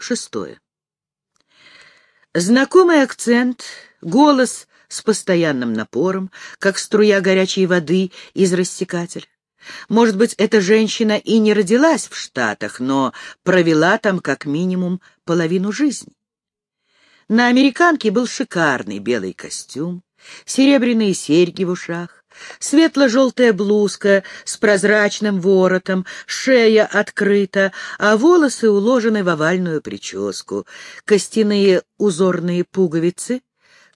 Шестое. Знакомый акцент, голос с постоянным напором, как струя горячей воды из рассекателя. Может быть, эта женщина и не родилась в Штатах, но провела там как минимум половину жизни. На американке был шикарный белый костюм, серебряные серьги в ушах, светло-желтая блузка с прозрачным воротом, шея открыта, а волосы уложены в овальную прическу, костяные узорные пуговицы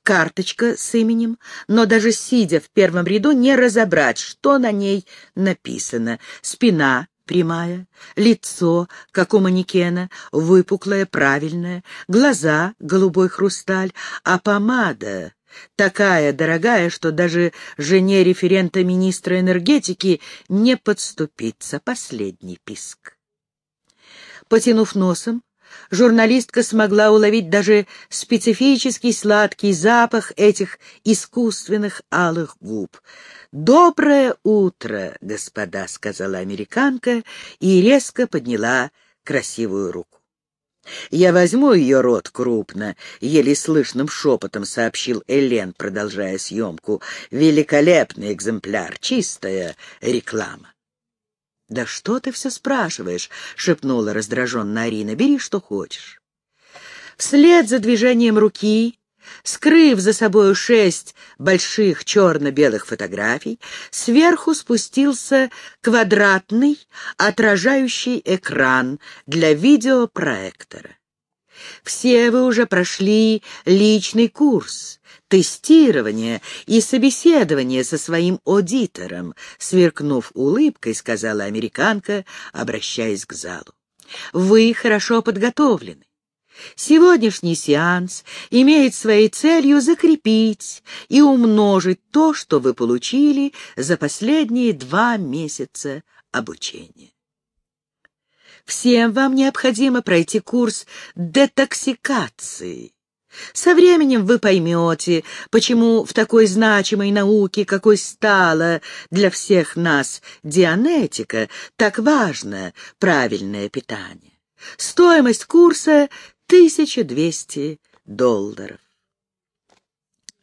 карточка с именем, но даже сидя в первом ряду не разобрать, что на ней написано. Спина прямая, лицо, как у манекена, выпуклое, правильное, глаза — голубой хрусталь, а помада такая дорогая, что даже жене референта министра энергетики не подступиться. Последний писк. Потянув носом, журналистка смогла уловить даже специфический сладкий запах этих искусственных алых губ. «Доброе утро, господа», — сказала американка и резко подняла красивую руку. «Я возьму ее рот крупно», — еле слышным шепотом сообщил Элен, продолжая съемку. «Великолепный экземпляр, чистая реклама». «Да что ты все спрашиваешь?» — шепнула раздраженно Арина. «Бери, что хочешь». Вслед за движением руки, скрыв за собою шесть больших черно-белых фотографий, сверху спустился квадратный отражающий экран для видеопроектора. Все вы уже прошли личный курс, тестирование и собеседование со своим аудитором, сверкнув улыбкой, сказала американка, обращаясь к залу. Вы хорошо подготовлены. Сегодняшний сеанс имеет своей целью закрепить и умножить то, что вы получили за последние два месяца обучения. Всем вам необходимо пройти курс детоксикации. Со временем вы поймете, почему в такой значимой науке, какой стала для всех нас дианетика, так важно правильное питание. Стоимость курса — 1200 долларов.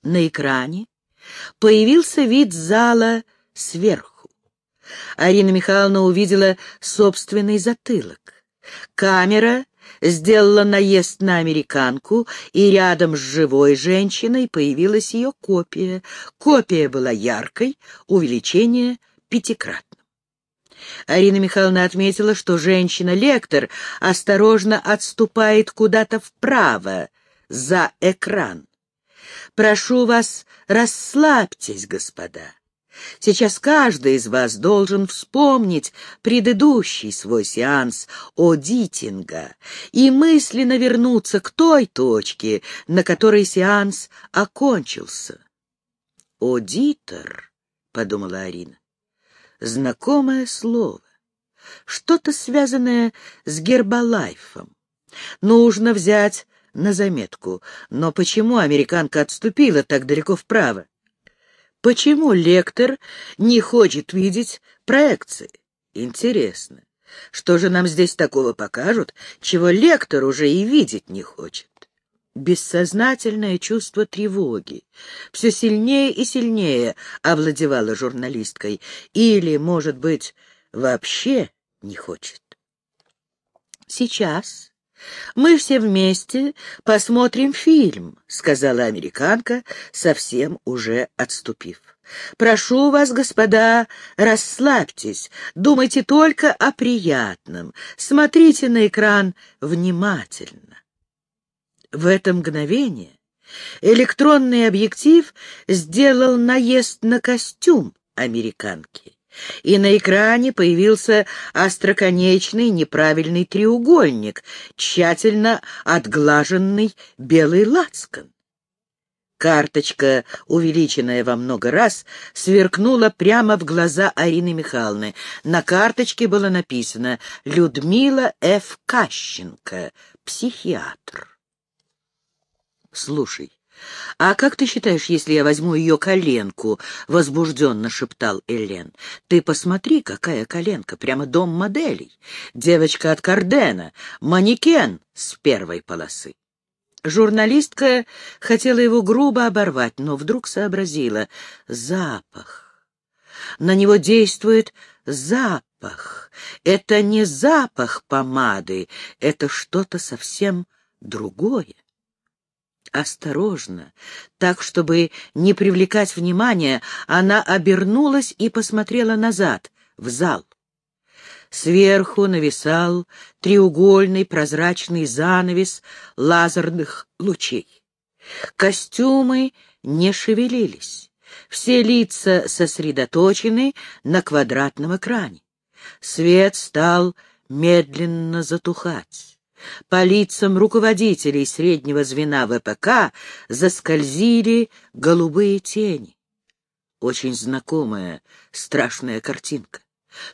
На экране появился вид зала сверху. Арина Михайловна увидела собственный затылок. Камера сделала наезд на американку, и рядом с живой женщиной появилась ее копия. Копия была яркой, увеличение пятикратным. Арина Михайловна отметила, что женщина-лектор осторожно отступает куда-то вправо, за экран. «Прошу вас, расслабьтесь, господа. Сейчас каждый из вас должен вспомнить предыдущий свой сеанс Одитинга и мысленно вернуться к той точке, на которой сеанс окончился. «Одитор», — подумала Арина, — знакомое слово, что-то связанное с гербалайфом. Нужно взять на заметку. Но почему американка отступила так далеко вправо? Почему лектор не хочет видеть проекции? Интересно, что же нам здесь такого покажут, чего лектор уже и видеть не хочет? Бессознательное чувство тревоги все сильнее и сильнее овладевало журналисткой, или, может быть, вообще не хочет. Сейчас «Мы все вместе посмотрим фильм», — сказала американка, совсем уже отступив. «Прошу вас, господа, расслабьтесь, думайте только о приятном, смотрите на экран внимательно». В это мгновение электронный объектив сделал наезд на костюм американки и на экране появился остроконечный неправильный треугольник, тщательно отглаженный белый лацкан. Карточка, увеличенная во много раз, сверкнула прямо в глаза Арины Михайловны. На карточке было написано «Людмила Ф. Кащенко, психиатр». «Слушай, «А как ты считаешь, если я возьму ее коленку?» — возбужденно шептал Элен. «Ты посмотри, какая коленка, прямо дом моделей. Девочка от Кардена, манекен с первой полосы». Журналистка хотела его грубо оборвать, но вдруг сообразила — запах. На него действует запах. Это не запах помады, это что-то совсем другое. Осторожно, так, чтобы не привлекать внимания, она обернулась и посмотрела назад, в зал. Сверху нависал треугольный прозрачный занавес лазерных лучей. Костюмы не шевелились. Все лица сосредоточены на квадратном экране. Свет стал медленно затухать. По лицам руководителей среднего звена ВПК заскользили голубые тени. Очень знакомая страшная картинка.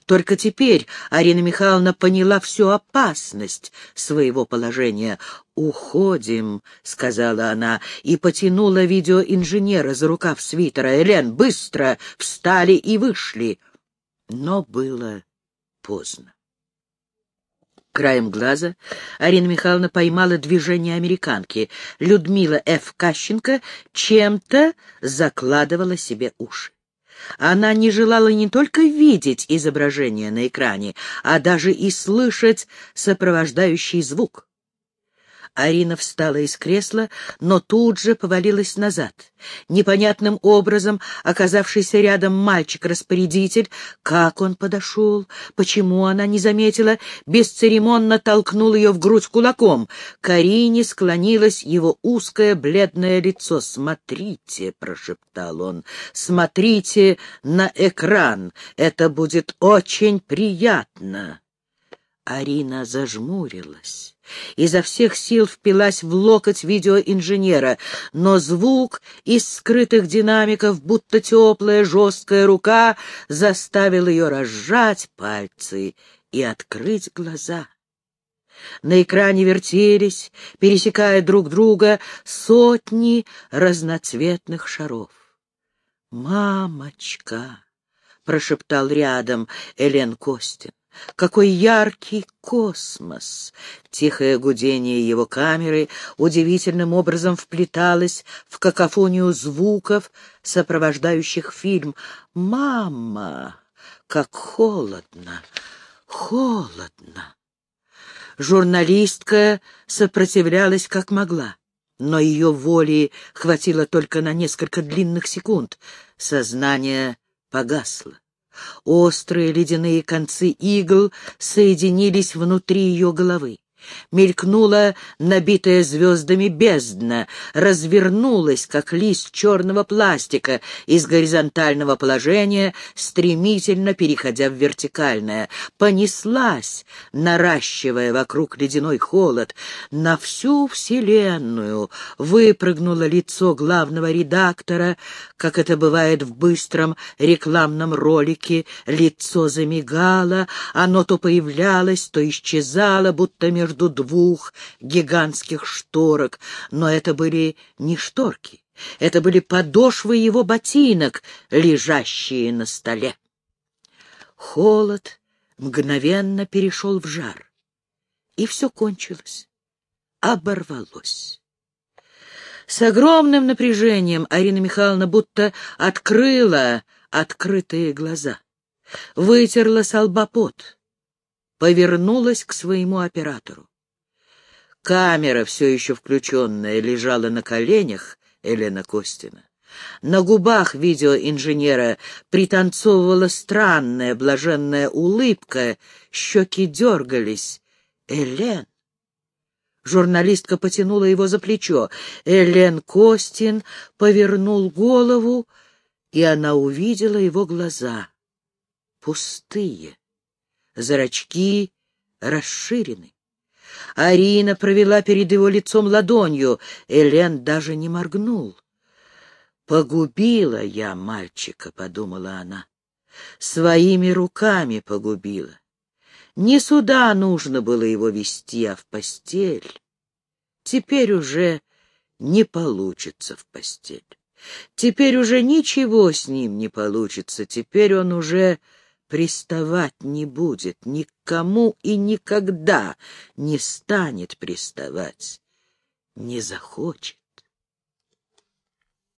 Только теперь Арина Михайловна поняла всю опасность своего положения. «Уходим», — сказала она, и потянула видеоинженера за рукав свитера. «Элен, быстро!» Встали и вышли. Но было поздно. Краем глаза Арина Михайловна поймала движение американки. Людмила Ф. Кащенко чем-то закладывала себе уши. Она не желала не только видеть изображение на экране, а даже и слышать сопровождающий звук. Арина встала из кресла, но тут же повалилась назад. Непонятным образом оказавшийся рядом мальчик-распорядитель, как он подошел, почему она не заметила, бесцеремонно толкнул ее в грудь кулаком. К Арине склонилось его узкое бледное лицо. «Смотрите», — прошептал он, — «смотрите на экран, это будет очень приятно». Арина зажмурилась. Изо всех сил впилась в локоть видеоинженера, но звук из скрытых динамиков, будто теплая жесткая рука, заставил ее разжать пальцы и открыть глаза. На экране вертелись, пересекая друг друга, сотни разноцветных шаров. «Мамочка!» — прошептал рядом Элен Костин. Какой яркий космос! Тихое гудение его камеры удивительным образом вплеталось в какофонию звуков, сопровождающих фильм. «Мама! Как холодно! Холодно!» Журналистка сопротивлялась как могла, но ее воли хватило только на несколько длинных секунд. Сознание погасло. Острые ледяные концы игл соединились внутри ее головы. Мелькнула набитая звездами бездна, развернулась, как лист черного пластика, из горизонтального положения, стремительно переходя в вертикальное. Понеслась, наращивая вокруг ледяной холод. На всю вселенную выпрыгнуло лицо главного редактора, как это бывает в быстром рекламном ролике. Лицо замигало, оно то появлялось, то исчезало, будто между между двух гигантских шторок, но это были не шторки, это были подошвы его ботинок, лежащие на столе. Холод мгновенно перешел в жар, и все кончилось, оборвалось. С огромным напряжением Арина Михайловна будто открыла открытые глаза, вытерла с лба повернулась к своему оператору. Камера, все еще включенная, лежала на коленях Елена Костина. На губах видеоинженера пританцовывала странная блаженная улыбка, щеки дергались. «Элен!» Журналистка потянула его за плечо. Элен Костин повернул голову, и она увидела его глаза. Пустые зрачки расширены. Арина провела перед его лицом ладонью, Элен даже не моргнул. «Погубила я мальчика», — подумала она. «Своими руками погубила. Не сюда нужно было его вести, а в постель. Теперь уже не получится в постель. Теперь уже ничего с ним не получится, теперь он уже приставать не будет, никому и никогда не станет приставать, не захочет.